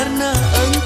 karena engkau